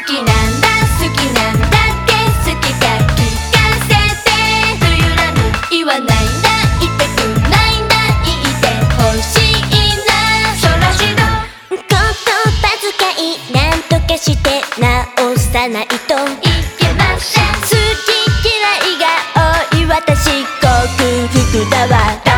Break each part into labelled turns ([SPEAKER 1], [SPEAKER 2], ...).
[SPEAKER 1] 好きなんだ好きなんだっけ好きか聞かせて冬なの言わないんだ言ってくんないんだ言ってほしいなそらしろ
[SPEAKER 2] 言葉遣いなんとかして直さないと
[SPEAKER 1] いけません
[SPEAKER 2] 好き嫌いが多い私克服だわ。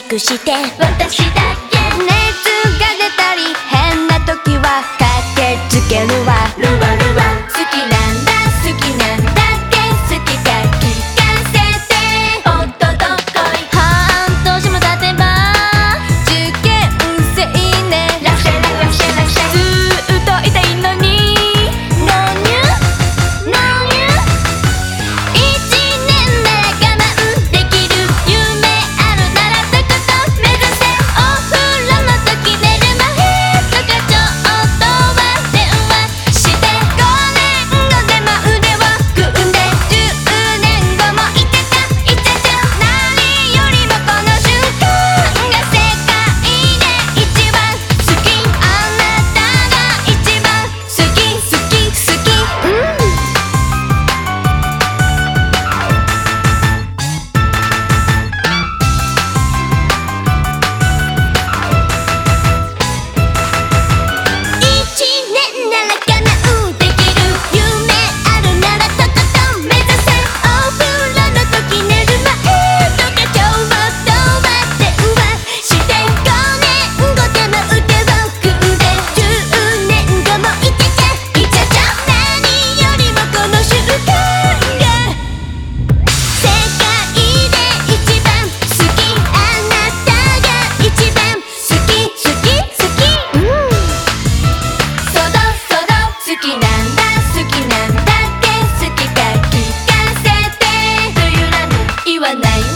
[SPEAKER 1] しくして私だけ。
[SPEAKER 2] 熱が出たり変な時は駆けつけるわ。きなん
[SPEAKER 1] だ好きなんだって好きか聞かせて。というらぬ言わない。